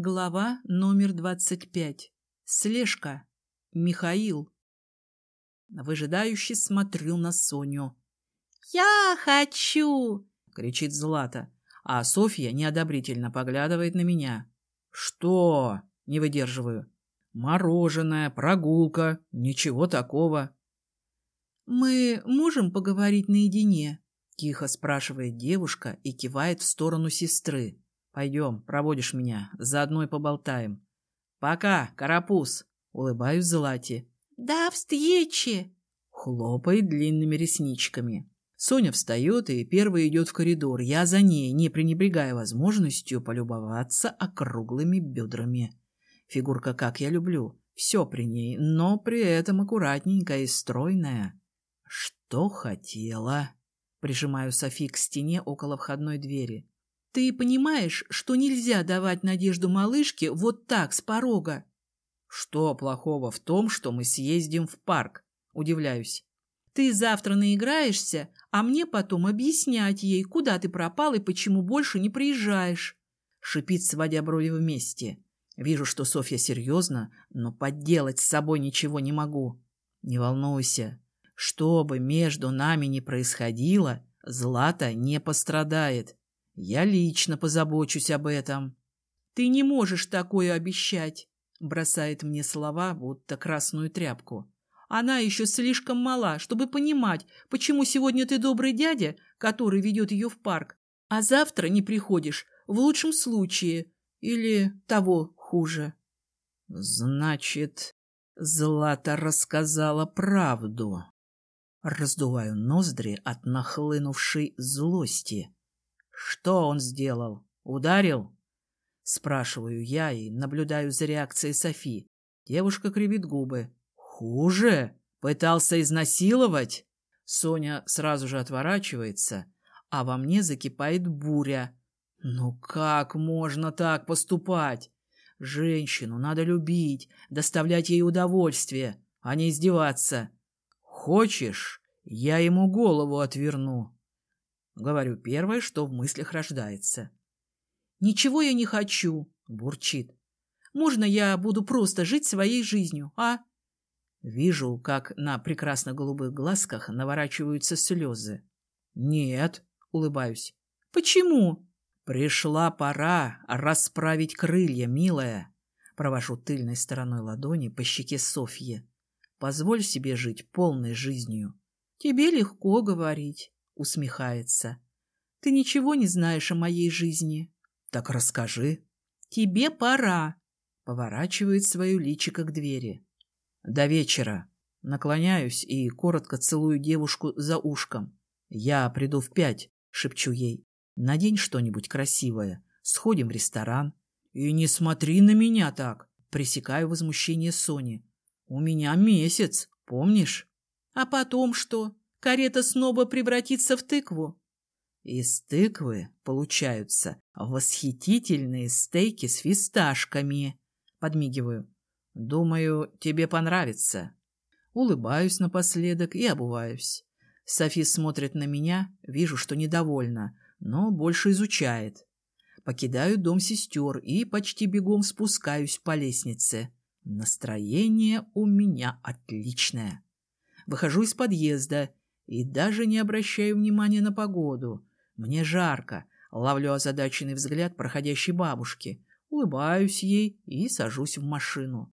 Глава номер двадцать пять. Слежка. Михаил. Выжидающе смотрю на Соню. «Я хочу!» — кричит Злата, а Софья неодобрительно поглядывает на меня. «Что?» — не выдерживаю. «Мороженое, прогулка, ничего такого». «Мы можем поговорить наедине?» — тихо спрашивает девушка и кивает в сторону сестры. Пойдем, проводишь меня, заодно и поболтаем. Пока, карапуз, улыбаюсь Злате. До встречи, хлопает длинными ресничками. Соня встает и первой идет в коридор. Я за ней, не пренебрегая возможностью полюбоваться округлыми бедрами. Фигурка как я люблю. Все при ней, но при этом аккуратненькая и стройная. Что хотела? Прижимаю Софи к стене около входной двери. Ты понимаешь, что нельзя давать надежду малышке вот так, с порога? Что плохого в том, что мы съездим в парк? Удивляюсь. Ты завтра наиграешься, а мне потом объяснять ей, куда ты пропал и почему больше не приезжаешь. Шипит, сводя брови вместе. Вижу, что Софья серьезно, но подделать с собой ничего не могу. Не волнуйся. Что бы между нами ни происходило, Злата не пострадает. Я лично позабочусь об этом. Ты не можешь такое обещать, бросает мне слова, будто красную тряпку. Она еще слишком мала, чтобы понимать, почему сегодня ты добрый дядя, который ведет ее в парк, а завтра не приходишь, в лучшем случае, или того хуже. Значит, Злата рассказала правду. Раздуваю ноздри от нахлынувшей злости. Что он сделал? Ударил? Спрашиваю я и наблюдаю за реакцией Софи. Девушка кривит губы. Хуже? Пытался изнасиловать? Соня сразу же отворачивается, а во мне закипает буря. Ну как можно так поступать? Женщину надо любить, доставлять ей удовольствие, а не издеваться. Хочешь, я ему голову отверну. Говорю первое, что в мыслях рождается. «Ничего я не хочу», — бурчит. «Можно я буду просто жить своей жизнью, а?» Вижу, как на прекрасно-голубых глазках наворачиваются слезы. «Нет», — улыбаюсь. «Почему?» «Пришла пора расправить крылья, милая». Провожу тыльной стороной ладони по щеке Софьи. «Позволь себе жить полной жизнью». «Тебе легко говорить» усмехается. Ты ничего не знаешь о моей жизни. Так расскажи. Тебе пора. Поворачивает свое личико к двери. До вечера. Наклоняюсь и коротко целую девушку за ушком. Я приду в пять, шепчу ей. Надень что-нибудь красивое. Сходим в ресторан. И не смотри на меня так. Пресекаю возмущение Сони. У меня месяц, помнишь? А потом что? Карета снова превратится в тыкву. Из тыквы получаются восхитительные стейки с фисташками. Подмигиваю. Думаю, тебе понравится. Улыбаюсь напоследок и обуваюсь. Софи смотрит на меня, вижу, что недовольна, но больше изучает. Покидаю дом сестер и почти бегом спускаюсь по лестнице. Настроение у меня отличное. Выхожу из подъезда и даже не обращаю внимания на погоду. Мне жарко, ловлю озадаченный взгляд проходящей бабушки, улыбаюсь ей и сажусь в машину.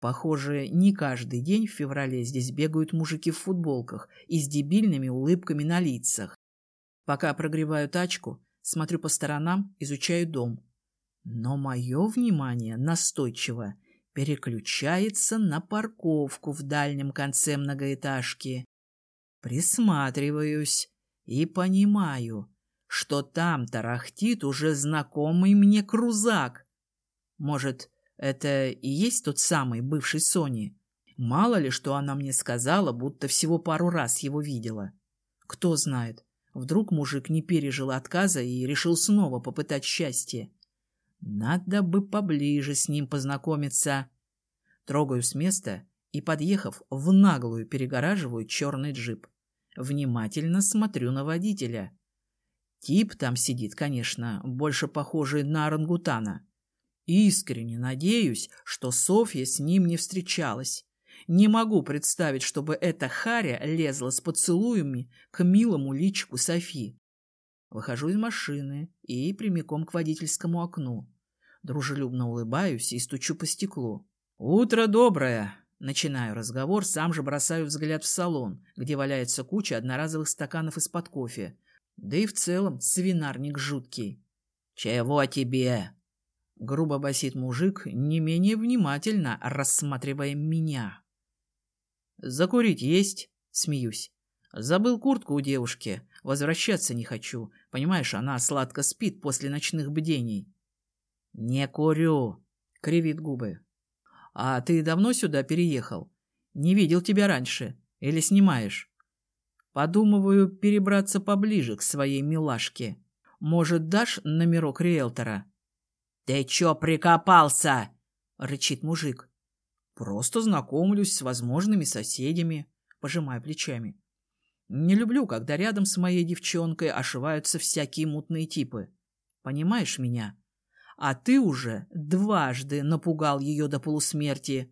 Похоже, не каждый день в феврале здесь бегают мужики в футболках и с дебильными улыбками на лицах. Пока прогреваю тачку, смотрю по сторонам, изучаю дом. Но мое внимание настойчиво переключается на парковку в дальнем конце многоэтажки. Присматриваюсь и понимаю, что там тарахтит уже знакомый мне крузак. Может, это и есть тот самый бывший Сони? Мало ли, что она мне сказала, будто всего пару раз его видела. Кто знает, вдруг мужик не пережил отказа и решил снова попытать счастье. Надо бы поближе с ним познакомиться. Трогаю с места и, подъехав, в наглую перегораживаю черный джип. Внимательно смотрю на водителя. Тип там сидит, конечно, больше похожий на орангутана. Искренне надеюсь, что Софья с ним не встречалась. Не могу представить, чтобы эта харя лезла с поцелуями к милому личику Софи. Выхожу из машины и прямиком к водительскому окну. Дружелюбно улыбаюсь и стучу по стеклу. «Утро доброе!» Начинаю разговор, сам же бросаю взгляд в салон, где валяется куча одноразовых стаканов из-под кофе. Да и в целом свинарник жуткий. «Чего тебе?» Грубо басит мужик, не менее внимательно рассматривая меня. «Закурить есть?» — смеюсь. «Забыл куртку у девушки. Возвращаться не хочу. Понимаешь, она сладко спит после ночных бдений». «Не курю!» — кривит губы. «А ты давно сюда переехал? Не видел тебя раньше. Или снимаешь?» «Подумываю перебраться поближе к своей милашке. Может, дашь номерок риэлтора?» «Ты чё прикопался?» — рычит мужик. «Просто знакомлюсь с возможными соседями», — пожимаю плечами. «Не люблю, когда рядом с моей девчонкой ошиваются всякие мутные типы. Понимаешь меня? А ты уже дважды напугал ее до полусмерти».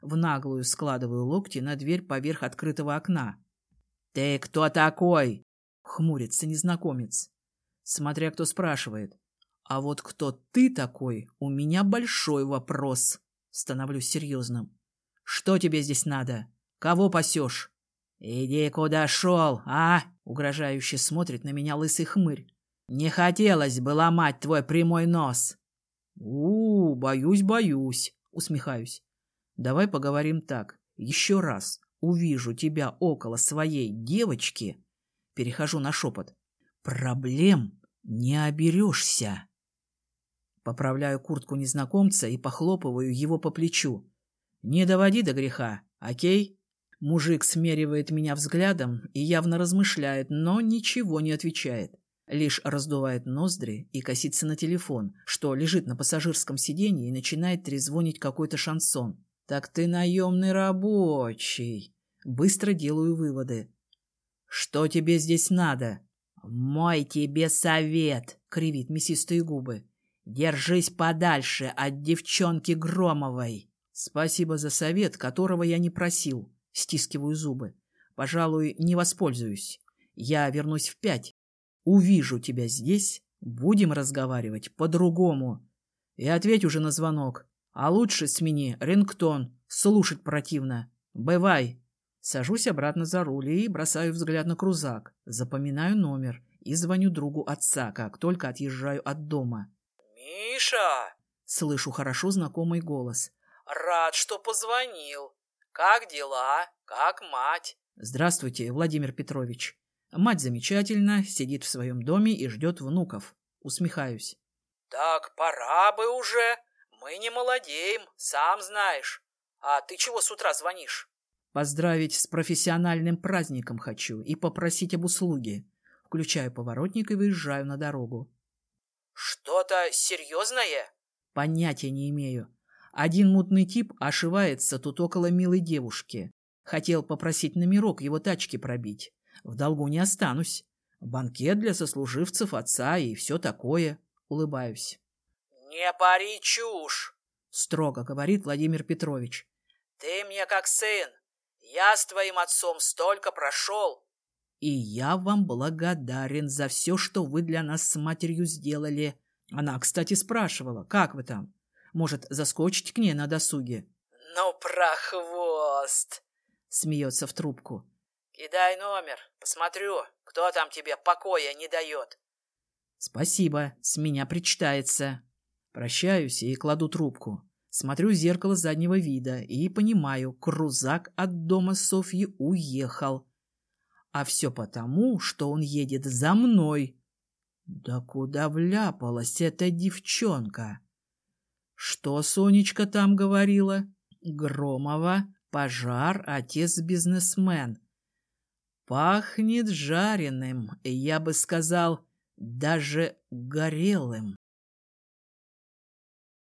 В наглую складываю локти на дверь поверх открытого окна. «Ты кто такой?» — хмурится незнакомец. Смотря кто спрашивает. А вот кто ты такой, у меня большой вопрос. Становлюсь серьезным. Что тебе здесь надо? Кого пасешь? Иди куда шел, а? Угрожающе смотрит на меня лысый хмырь. Не хотелось бы ломать твой прямой нос. У, боюсь, боюсь, усмехаюсь. Давай поговорим так. Еще раз увижу тебя около своей девочки, перехожу на шепот. Проблем не оберешься. Поправляю куртку незнакомца и похлопываю его по плечу. «Не доводи до греха, окей?» Мужик смеривает меня взглядом и явно размышляет, но ничего не отвечает. Лишь раздувает ноздри и косится на телефон, что лежит на пассажирском сиденье и начинает трезвонить какой-то шансон. «Так ты наемный рабочий!» Быстро делаю выводы. «Что тебе здесь надо?» «Мой тебе совет!» — кривит мясистые губы. Держись подальше от девчонки Громовой. Спасибо за совет, которого я не просил. Стискиваю зубы. Пожалуй, не воспользуюсь. Я вернусь в пять. Увижу тебя здесь. Будем разговаривать по-другому. И ответь уже на звонок. А лучше смени рингтон. Слушать противно. Бывай. Сажусь обратно за руль и бросаю взгляд на крузак. Запоминаю номер и звоню другу отца, как только отъезжаю от дома. «Миша!» — слышу хорошо знакомый голос. «Рад, что позвонил. Как дела? Как мать?» «Здравствуйте, Владимир Петрович. Мать замечательно, сидит в своем доме и ждет внуков. Усмехаюсь. «Так пора бы уже. Мы не молодеем, сам знаешь. А ты чего с утра звонишь?» «Поздравить с профессиональным праздником хочу и попросить об услуге. Включаю поворотник и выезжаю на дорогу. «Что-то серьезное?» «Понятия не имею. Один мутный тип ошивается тут около милой девушки. Хотел попросить номерок его тачки пробить. В долгу не останусь. Банкет для сослуживцев отца и все такое. Улыбаюсь. «Не пари чушь!» — строго говорит Владимир Петрович. «Ты мне как сын. Я с твоим отцом столько прошел. И я вам благодарен за все, что вы для нас с матерью сделали. Она, кстати, спрашивала, как вы там? Может, заскочить к ней на досуге? Ну, прохвост! Смеется в трубку. Кидай номер, посмотрю, кто там тебе покоя не дает. Спасибо, с меня причитается. Прощаюсь и кладу трубку. Смотрю в зеркало заднего вида и понимаю, крузак от дома Софьи уехал. А все потому, что он едет за мной. Да куда вляпалась эта девчонка? Что Сонечка там говорила? Громова, пожар, отец-бизнесмен. Пахнет жареным, я бы сказал, даже горелым.